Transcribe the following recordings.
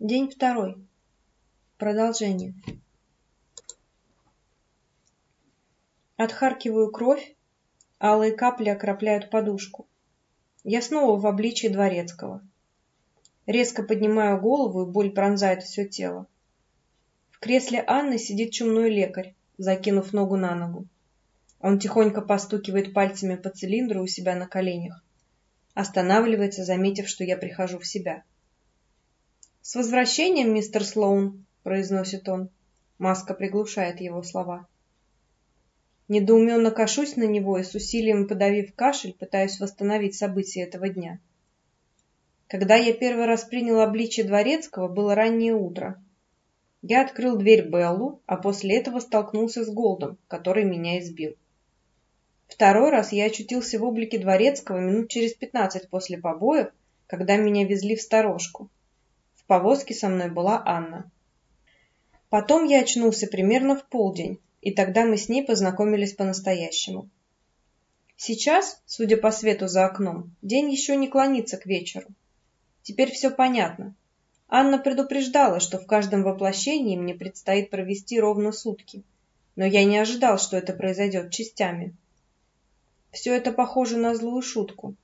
День второй. Продолжение. Отхаркиваю кровь, алые капли окропляют подушку. Я снова в обличии дворецкого. Резко поднимаю голову, и боль пронзает все тело. В кресле Анны сидит чумной лекарь, закинув ногу на ногу. Он тихонько постукивает пальцами по цилиндру у себя на коленях. Останавливается, заметив, что я прихожу в себя. «С возвращением, мистер Слоун!» — произносит он. Маска приглушает его слова. Недоуменно кашусь на него и с усилием подавив кашель, пытаюсь восстановить события этого дня. Когда я первый раз принял обличие Дворецкого, было раннее утро. Я открыл дверь Беллу, а после этого столкнулся с Голдом, который меня избил. Второй раз я очутился в облике Дворецкого минут через пятнадцать после побоев, когда меня везли в сторожку повозке со мной была Анна. Потом я очнулся примерно в полдень, и тогда мы с ней познакомились по-настоящему. Сейчас, судя по свету за окном, день еще не клонится к вечеру. Теперь все понятно. Анна предупреждала, что в каждом воплощении мне предстоит провести ровно сутки, но я не ожидал, что это произойдет частями. Все это похоже на злую шутку,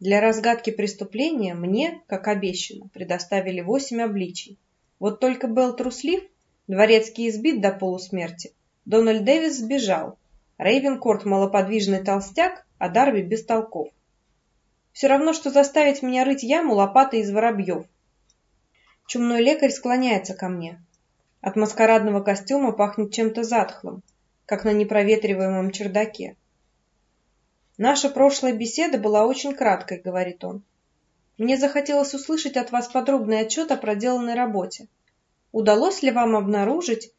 для разгадки преступления мне, как обещано, предоставили восемь обличий. Вот только Белл труслив, дворецкий избит до полусмерти, Дональд Дэвис сбежал, Рейвенкорт малоподвижный толстяк, а Дарби без толков. Все равно, что заставить меня рыть яму лопатой из воробьев. Чумной лекарь склоняется ко мне. От маскарадного костюма пахнет чем-то затхлым, как на непроветриваемом чердаке. Наша прошлая беседа была очень краткой, говорит он. Мне захотелось услышать от вас подробный отчет о проделанной работе. Удалось ли вам обнаружить,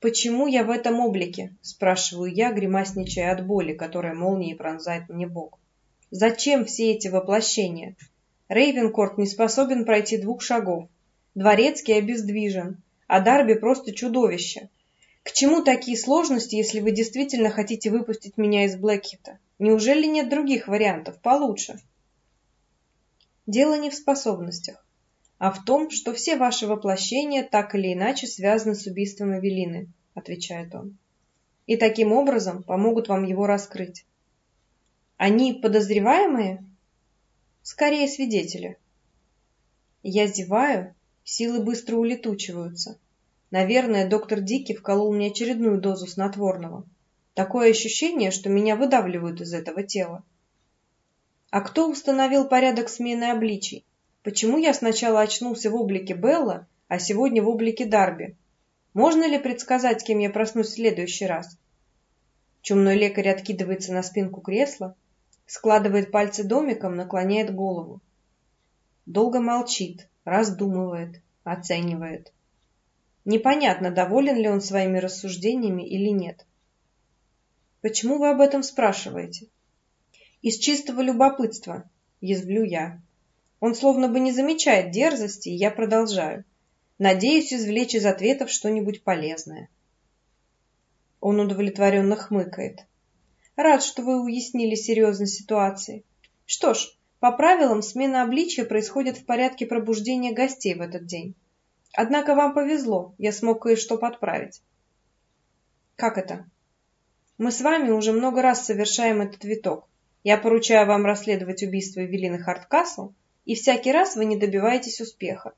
почему я в этом облике? Спрашиваю я, гримасничая от боли, которая молнией пронзает мне бок. Зачем все эти воплощения? Рейвенкорт не способен пройти двух шагов. Дворецкий обездвижен, а Дарби просто чудовище. К чему такие сложности, если вы действительно хотите выпустить меня из Блэкхита? Неужели нет других вариантов получше? Дело не в способностях, а в том, что все ваши воплощения так или иначе связаны с убийством Эвелины, отвечает он. И таким образом помогут вам его раскрыть. Они подозреваемые? Скорее свидетели. Я зеваю, силы быстро улетучиваются. Наверное, доктор Дики вколол мне очередную дозу снотворного. Такое ощущение, что меня выдавливают из этого тела. А кто установил порядок смены обличий? Почему я сначала очнулся в облике Белла, а сегодня в облике Дарби? Можно ли предсказать, кем я проснусь в следующий раз? Чумной лекарь откидывается на спинку кресла, складывает пальцы домиком, наклоняет голову. Долго молчит, раздумывает, оценивает. Непонятно, доволен ли он своими рассуждениями или нет. Почему вы об этом спрашиваете? Из чистого любопытства, язвлю я. Он словно бы не замечает дерзости, и я продолжаю. Надеюсь извлечь из ответов что-нибудь полезное. Он удовлетворенно хмыкает. Рад, что вы уяснили серьезность ситуации. Что ж, по правилам, смена обличия происходит в порядке пробуждения гостей в этот день. Однако вам повезло, я смог кое-что подправить. Как это? Мы с вами уже много раз совершаем этот виток. Я поручаю вам расследовать убийство Эвелины Харткасл, и всякий раз вы не добиваетесь успеха.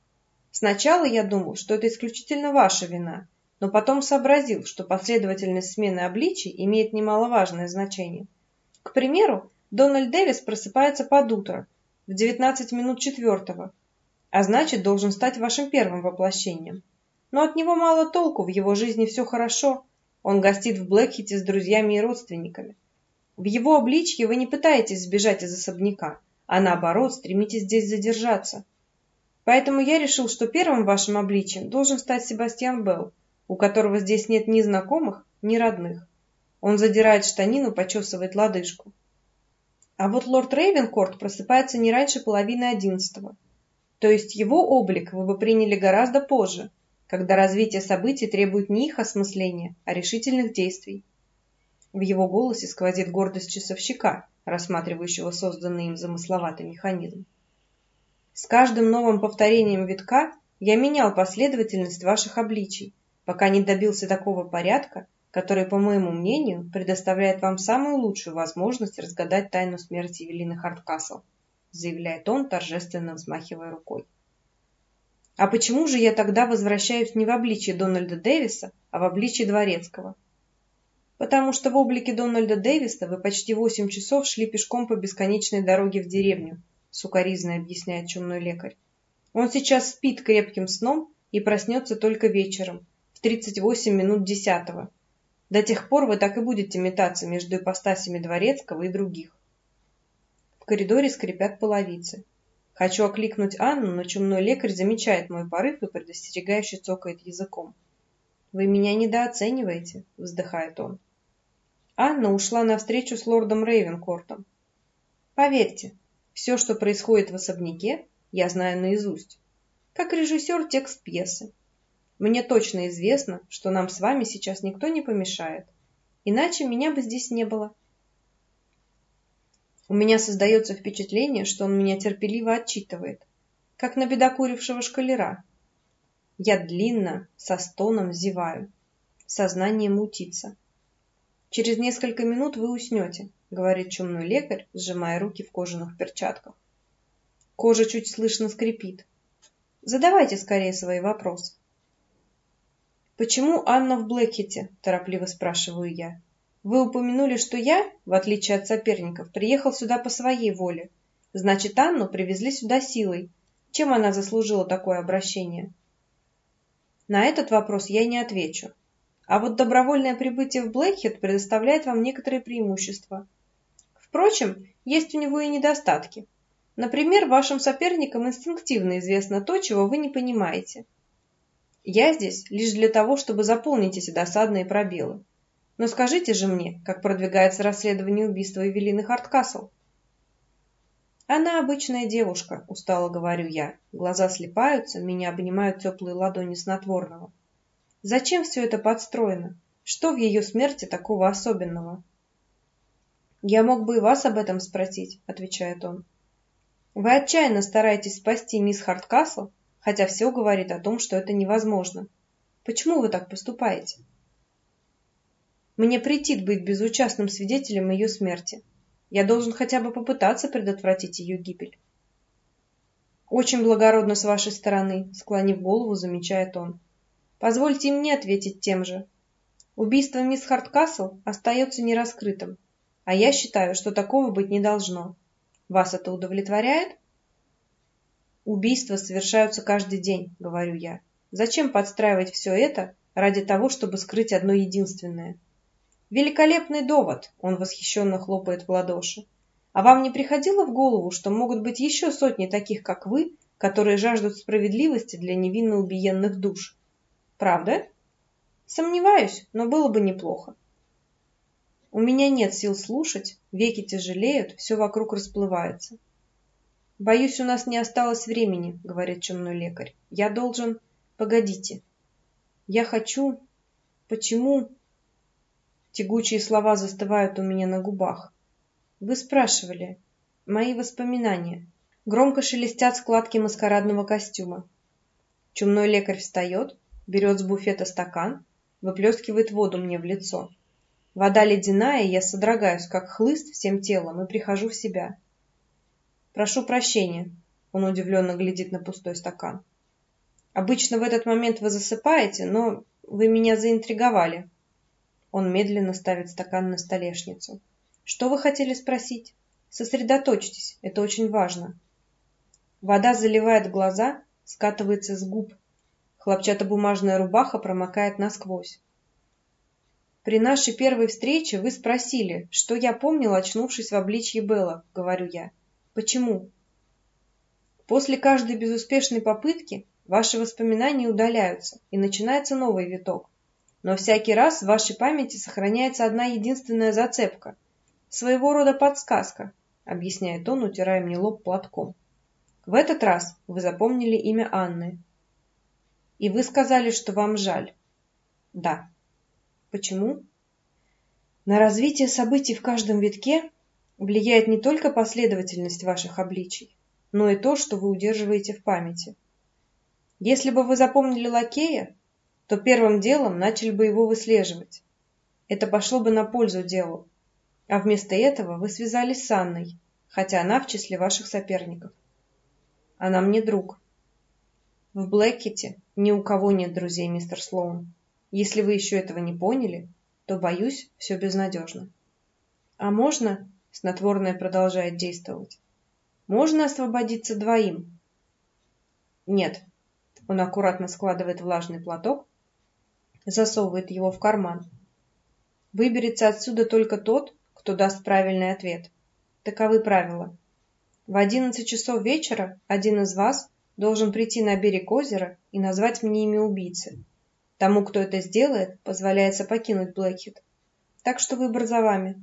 Сначала я думал, что это исключительно ваша вина, но потом сообразил, что последовательность смены обличий имеет немаловажное значение. К примеру, Дональд Дэвис просыпается под утро, в 19 минут четвертого, а значит, должен стать вашим первым воплощением. Но от него мало толку, в его жизни все хорошо, он гостит в Блэкхите с друзьями и родственниками. В его обличье вы не пытаетесь сбежать из особняка, а наоборот стремитесь здесь задержаться. Поэтому я решил, что первым вашим обличием должен стать Себастьян Белл, у которого здесь нет ни знакомых, ни родных. Он задирает штанину, почесывает лодыжку. А вот лорд Рейвенкорт просыпается не раньше половины одиннадцатого. То есть его облик вы бы приняли гораздо позже, когда развитие событий требует не их осмысления, а решительных действий. В его голосе сквозит гордость часовщика, рассматривающего созданный им замысловатый механизм. С каждым новым повторением витка Я менял последовательность ваших обличий, пока не добился такого порядка, который, по моему мнению, предоставляет вам самую лучшую возможность разгадать тайну смерти Евелины Харткасл, заявляет он, торжественно взмахивая рукой. А почему же я тогда возвращаюсь не в обличье Дональда Дэвиса, а в обличье Дворецкого? Потому что в облике Дональда Дэвиса вы почти восемь часов шли пешком по бесконечной дороге в деревню, сукоризно объясняет чумной лекарь. Он сейчас спит крепким сном и проснется только вечером, в 38 минут десятого. До тех пор вы так и будете метаться между ипостасями Дворецкого и других. В коридоре скрипят половицы. Хочу окликнуть Анну, но чумной лекарь замечает мой порыв и предостерегающе цокает языком. «Вы меня недооцениваете», — вздыхает он. Анна ушла на встречу с лордом Рейвенкортом. Поверьте, все, что происходит в особняке, я знаю наизусть. Как режиссер текст пьесы. Мне точно известно, что нам с вами сейчас никто не помешает. Иначе меня бы здесь не было. У меня создается впечатление, что он меня терпеливо отчитывает, как на бедокурившего шкалера. Я длинно, со стоном зеваю. Сознание мутится. Через несколько минут вы уснете, говорит чумной лекарь, сжимая руки в кожаных перчатках. Кожа чуть слышно скрипит. Задавайте скорее свои вопросы. «Почему Анна в Блэкхите?» – торопливо спрашиваю я. «Вы упомянули, что я, в отличие от соперников, приехал сюда по своей воле. Значит, Анну привезли сюда силой. Чем она заслужила такое обращение?» На этот вопрос я не отвечу. А вот добровольное прибытие в Блэкхит предоставляет вам некоторые преимущества. Впрочем, есть у него и недостатки. Например, вашим соперникам инстинктивно известно то, чего вы не понимаете. Я здесь лишь для того, чтобы заполнить эти досадные пробелы. Но скажите же мне, как продвигается расследование убийства Эвелины Харткасл? Она обычная девушка, устало говорю я. Глаза слепаются, меня обнимают теплые ладони снотворного. Зачем все это подстроено? Что в ее смерти такого особенного? Я мог бы и вас об этом спросить, отвечает он. Вы отчаянно стараетесь спасти мисс Харткасл, хотя все говорит о том, что это невозможно. Почему вы так поступаете? Мне претит быть безучастным свидетелем ее смерти. Я должен хотя бы попытаться предотвратить ее гибель. Очень благородно с вашей стороны, склонив голову, замечает он. Позвольте мне ответить тем же. Убийство мисс Харткасл остается нераскрытым, а я считаю, что такого быть не должно. Вас это удовлетворяет? Убийства совершаются каждый день, говорю я. Зачем подстраивать все это ради того, чтобы скрыть одно единственное? Великолепный довод, он восхищенно хлопает в ладоши. А вам не приходило в голову, что могут быть еще сотни таких, как вы, которые жаждут справедливости для невинно убиенных душ? Правда? Сомневаюсь, но было бы неплохо. У меня нет сил слушать, веки тяжелеют, все вокруг расплывается. «Боюсь, у нас не осталось времени», — говорит чумной лекарь. «Я должен...» «Погодите. Я хочу... Почему...» Тягучие слова застывают у меня на губах. «Вы спрашивали. Мои воспоминания. Громко шелестят складки маскарадного костюма. Чумной лекарь встает, берет с буфета стакан, выплескивает воду мне в лицо. Вода ледяная, я содрогаюсь, как хлыст всем телом, и прихожу в себя. «Прошу прощения», — он удивленно глядит на пустой стакан. «Обычно в этот момент вы засыпаете, но вы меня заинтриговали». Он медленно ставит стакан на столешницу. «Что вы хотели спросить? Сосредоточьтесь, это очень важно». Вода заливает глаза, скатывается с губ. Хлопчатобумажная рубаха промокает насквозь. При нашей первой встрече вы спросили, что я помнил, очнувшись в обличье Белла, говорю я. Почему? После каждой безуспешной попытки ваши воспоминания удаляются, и начинается новый виток. Но всякий раз в вашей памяти сохраняется одна единственная зацепка. Своего рода подсказка, объясняет он, утирая мне лоб платком. В этот раз вы запомнили имя Анны. И вы сказали, что вам жаль. Да. Почему? На развитие событий в каждом витке влияет не только последовательность ваших обличий, но и то, что вы удерживаете в памяти. Если бы вы запомнили лакея, то первым делом начали бы его выслеживать. Это пошло бы на пользу делу. А вместо этого вы связались с Анной, хотя она в числе ваших соперников. Она мне друг. В Блэкете ни у кого нет друзей, мистер Слоун. Если вы еще этого не поняли, то, боюсь, все безнадежно. А можно, снотворное продолжает действовать, можно освободиться двоим? Нет. Он аккуратно складывает влажный платок, засовывает его в карман. Выберется отсюда только тот, кто даст правильный ответ. Таковы правила. В одиннадцать часов вечера один из вас должен прийти на берег озера и назвать мне имя убийцы. Тому, кто это сделает, позволяется покинуть Блэкхит. Так что выбор за вами.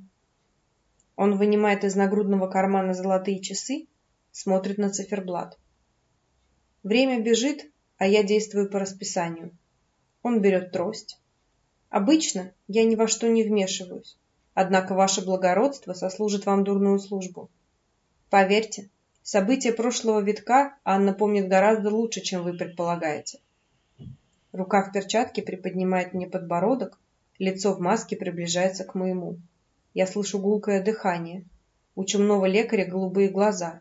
Он вынимает из нагрудного кармана золотые часы, смотрит на циферблат. Время бежит, а я действую по расписанию. Он берет трость. Обычно я ни во что не вмешиваюсь, однако ваше благородство сослужит вам дурную службу. Поверьте, события прошлого витка Анна помнит гораздо лучше, чем вы предполагаете. Рука в перчатке приподнимает мне подбородок, лицо в маске приближается к моему. Я слышу гулкое дыхание. У чумного лекаря голубые глаза.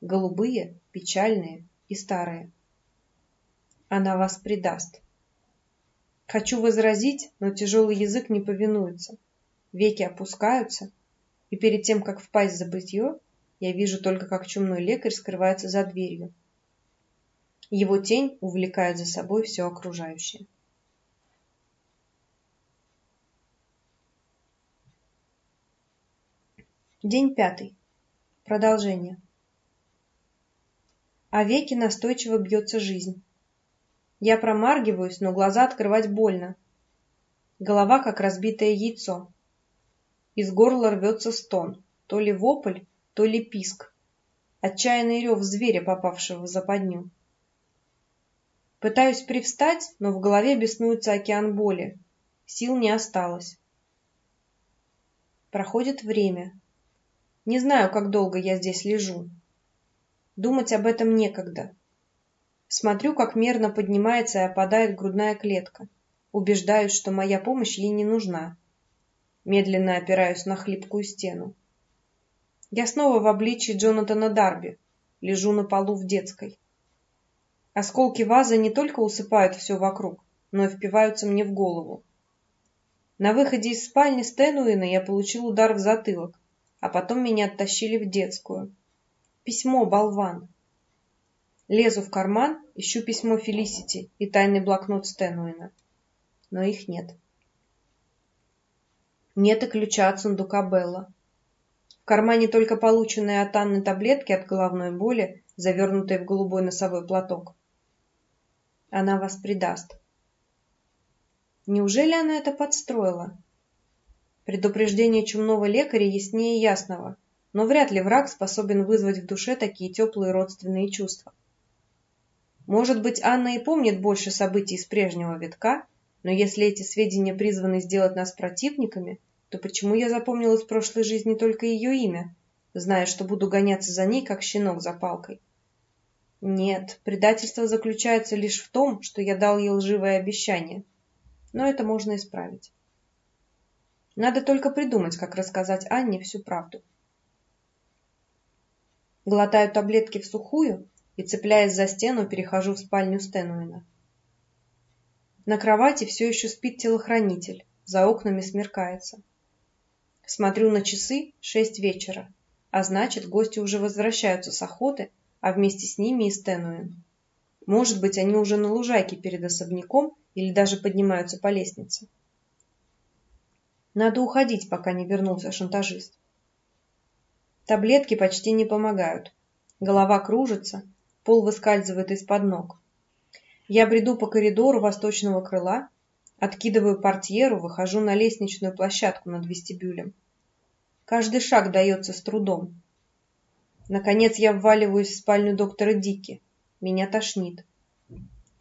Голубые, печальные и старые. Она вас предаст. Хочу возразить, но тяжелый язык не повинуется. Веки опускаются, и перед тем, как впасть в забытье, я вижу только, как чумной лекарь скрывается за дверью. Его тень увлекает за собой все окружающее. День пятый. Продолжение. А веки настойчиво бьется жизнь. Я промаргиваюсь, но глаза открывать больно. Голова как разбитое яйцо. Из горла рвется стон, то ли вопль, то ли писк. Отчаянный рев зверя, попавшего в западню. Пытаюсь привстать, но в голове беснуется океан боли. Сил не осталось. Проходит время. Не знаю, как долго я здесь лежу. Думать об этом некогда. Смотрю, как мерно поднимается и опадает грудная клетка. Убеждаюсь, что моя помощь ей не нужна. Медленно опираюсь на хлипкую стену. Я снова в обличии Джонатана Дарби. Лежу на полу в детской. Осколки вазы не только усыпают все вокруг, но и впиваются мне в голову. На выходе из спальни Стэнуина я получил удар в затылок, а потом меня оттащили в детскую. Письмо, болван. Лезу в карман, ищу письмо Фелисити и тайный блокнот Стэнуина. Но их нет. Нет и ключа от сундука Белла. В кармане только полученные от Анны таблетки от головной боли, завернутые в голубой носовой платок. Она вас предаст. Неужели она это подстроила? Предупреждение чумного лекаря яснее ясного, но вряд ли враг способен вызвать в душе такие теплые родственные чувства. Может быть, Анна и помнит больше событий из прежнего витка, но если эти сведения призваны сделать нас противниками, то почему я запомнил из прошлой жизни только ее имя, зная, что буду гоняться за ней, как щенок за палкой? Нет, предательство заключается лишь в том, что я дал ей лживое обещание. Но это можно исправить. Надо только придумать, как рассказать Анне всю правду. Глотаю таблетки в сухую и, цепляясь за стену, перехожу в спальню Стэнуина. На кровати все еще спит телохранитель, за окнами смеркается. Смотрю на часы шесть вечера, а значит, гости уже возвращаются с охоты а вместе с ними и Стэнуин. Может быть, они уже на лужайке перед особняком или даже поднимаются по лестнице. Надо уходить, пока не вернулся шантажист. Таблетки почти не помогают. Голова кружится, пол выскальзывает из-под ног. Я бреду по коридору восточного крыла, откидываю портьеру, выхожу на лестничную площадку над вестибюлем. Каждый шаг дается с трудом. Наконец я вваливаюсь в спальню доктора Дики. Меня тошнит.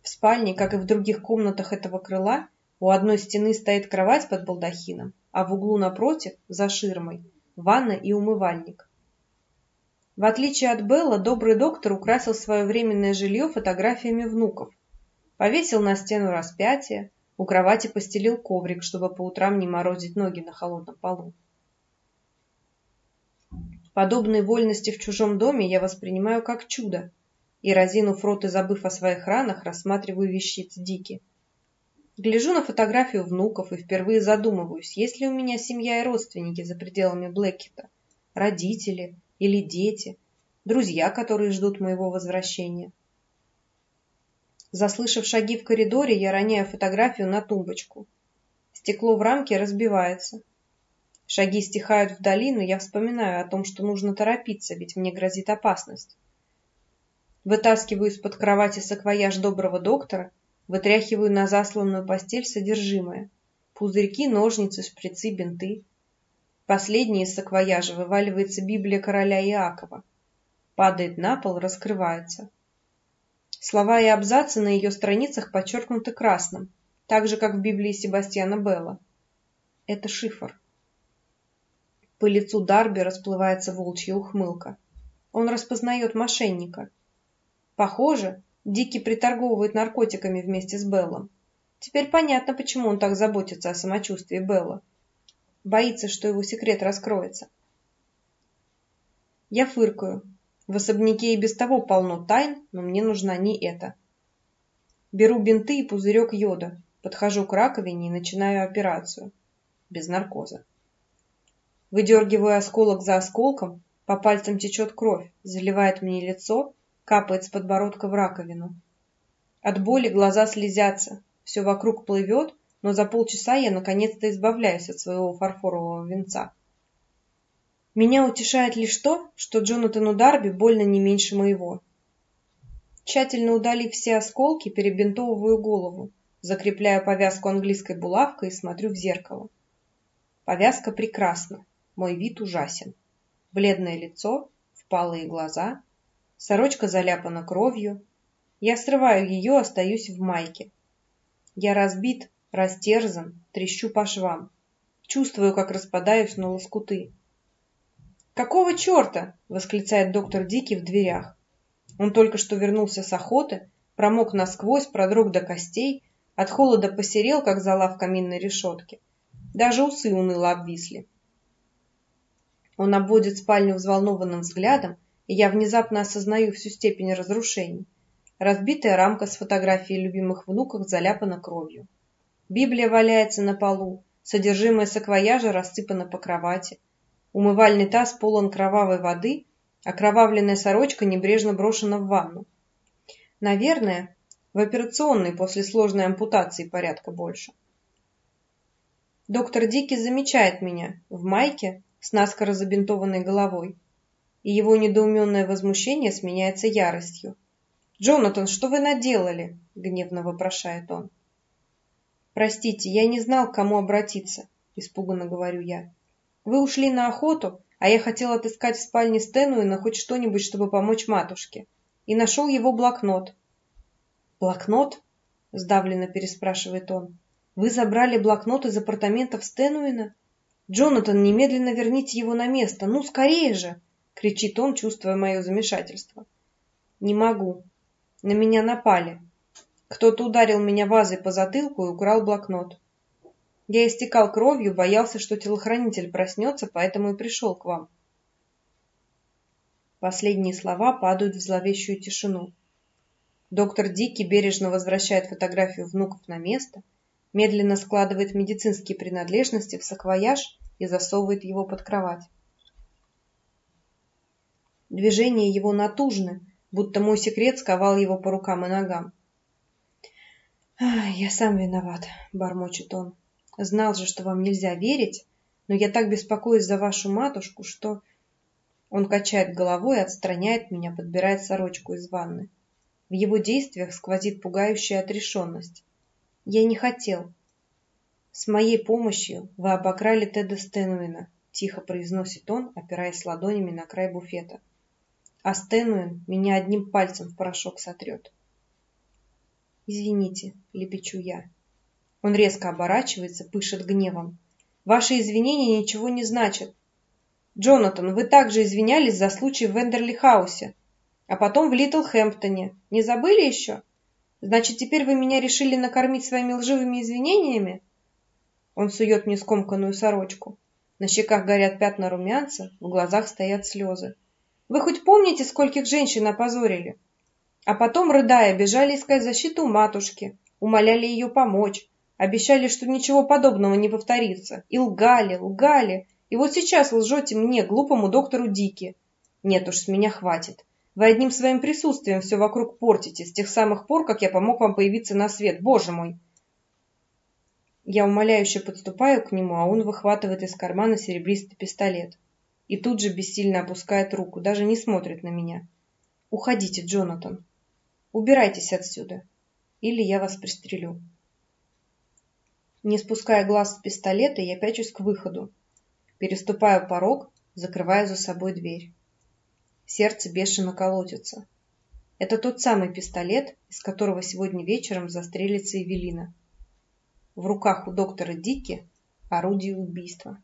В спальне, как и в других комнатах этого крыла, у одной стены стоит кровать под балдахином, а в углу напротив, за ширмой, ванна и умывальник. В отличие от Белла, добрый доктор украсил свое временное жилье фотографиями внуков. Повесил на стену распятие, у кровати постелил коврик, чтобы по утрам не морозить ноги на холодном полу. Подобные вольности в чужом доме я воспринимаю как чудо, и, разинув рот и забыв о своих ранах, рассматриваю вещицы Дики. Гляжу на фотографию внуков и впервые задумываюсь, есть ли у меня семья и родственники за пределами Блэкета, родители или дети, друзья, которые ждут моего возвращения. Заслышав шаги в коридоре, я роняю фотографию на тумбочку. Стекло в рамке разбивается. Шаги стихают вдали, но я вспоминаю о том, что нужно торопиться, ведь мне грозит опасность. Вытаскиваю из-под кровати саквояж доброго доктора, вытряхиваю на засланную постель содержимое. Пузырьки, ножницы, шприцы, бинты. Последний из саквояжа вываливается Библия короля Иакова. Падает на пол, раскрывается. Слова и абзацы на ее страницах подчеркнуты красным, так же, как в Библии Себастьяна Белла. Это шифр. По лицу Дарби расплывается волчья ухмылка. Он распознает мошенника. Похоже, Дики приторговывает наркотиками вместе с Беллом. Теперь понятно, почему он так заботится о самочувствии Белла. Боится, что его секрет раскроется. Я фыркаю, в особняке и без того полно тайн, но мне нужна не эта. Беру бинты и пузырек йода, подхожу к раковине и начинаю операцию. Без наркоза. Выдергиваю осколок за осколком, по пальцам течет кровь, заливает мне лицо, капает с подбородка в раковину. От боли глаза слезятся, все вокруг плывет, но за полчаса я наконец-то избавляюсь от своего фарфорового венца. Меня утешает лишь то, что Джонатану Дарби больно не меньше моего. Тщательно удалив все осколки, перебинтовываю голову, закрепляю повязку английской булавкой и смотрю в зеркало. Повязка прекрасна, мой вид ужасен. Бледное лицо, впалые глаза, сорочка заляпана кровью. Я срываю ее, остаюсь в майке. Я разбит, растерзан, трещу по швам. Чувствую, как распадаюсь на лоскуты. «Какого черта?» — восклицает доктор Дики в дверях. Он только что вернулся с охоты, промок насквозь, продрог до костей, от холода посерел, как зола в каминной решетке. Даже усы уныло обвисли. Он обводит спальню взволнованным взглядом, и я внезапно осознаю всю степень разрушений. Разбитая рамка с фотографией любимых внуков заляпана кровью. Библия валяется на полу, содержимое саквояжа рассыпано по кровати. Умывальный таз полон кровавой воды, а кровавленная сорочка небрежно брошена в ванну. Наверное, в операционной после сложной ампутации порядка больше. Доктор Дики замечает меня в майке с наскоро забинтованной головой, и его недоуменное возмущение сменяется яростью. «Джонатан, что вы наделали?» — гневно вопрошает он. «Простите, я не знал, к кому обратиться», — испуганно говорю я. Вы ушли на охоту, а я хотел отыскать в спальне Стэнуина хоть что-нибудь, чтобы помочь матушке. И нашел его блокнот. «Блокнот?» — сдавленно переспрашивает он. «Вы забрали блокнот из апартаментов Стэнуина? Джонатан, немедленно верните его на место. Ну, скорее же!» — кричит он, чувствуя мое замешательство. «Не могу. На меня напали. Кто-то ударил меня вазой по затылку и украл блокнот. Я истекал кровью, боялся, что телохранитель проснется, поэтому и пришел к вам. Последние слова падают в зловещую тишину. Доктор Дики бережно возвращает фотографию внуков на место, медленно складывает медицинские принадлежности в саквояж и засовывает его под кровать. Движения его натужны, будто мой секрет сковал его по рукам и ногам. «Я сам виноват», — бормочет он. Знал же, что вам нельзя верить, но я так беспокоюсь за вашу матушку, что... Он качает головой и отстраняет меня, подбирает сорочку из ванны. В его действиях сквозит пугающая отрешенность. Я не хотел. С моей помощью вы обокрали Теда Стэнуина, тихо произносит он, опираясь ладонями на край буфета. А Стэнуин меня одним пальцем в порошок сотрет. Извините, лепечу я. Он резко оборачивается, пышет гневом. Ваши извинения ничего не значат. Джонатан, вы также извинялись за случай в Вендерли-хаусе, а потом в Литл-Хэмптоне. Не забыли еще? Значит, теперь вы меня решили накормить своими лживыми извинениями? Он сует мне скомканную сорочку. На щеках горят пятна румянца, в глазах стоят слезы. Вы хоть помните, скольких женщин опозорили? А потом, рыдая, бежали искать защиту у матушки, умоляли ее помочь, обещали, что ничего подобного не повторится, и лгали, лгали. И вот сейчас лжете мне, глупому доктору Дики. Нет уж, с меня хватит. Вы одним своим присутствием все вокруг портите, с тех самых пор, как я помог вам появиться на свет, боже мой. Я умоляюще подступаю к нему, а он выхватывает из кармана серебристый пистолет. И тут же бессильно опускает руку, даже не смотрит на меня. Уходите, Джонатан. Убирайтесь отсюда, или я вас пристрелю. Не спуская глаз с пистолета, я пячусь к выходу. Переступаю порог, закрываю за собой дверь. Сердце бешено колотится. Это тот самый пистолет, из которого сегодня вечером застрелится Эвелина. В руках у доктора Дики орудие убийства.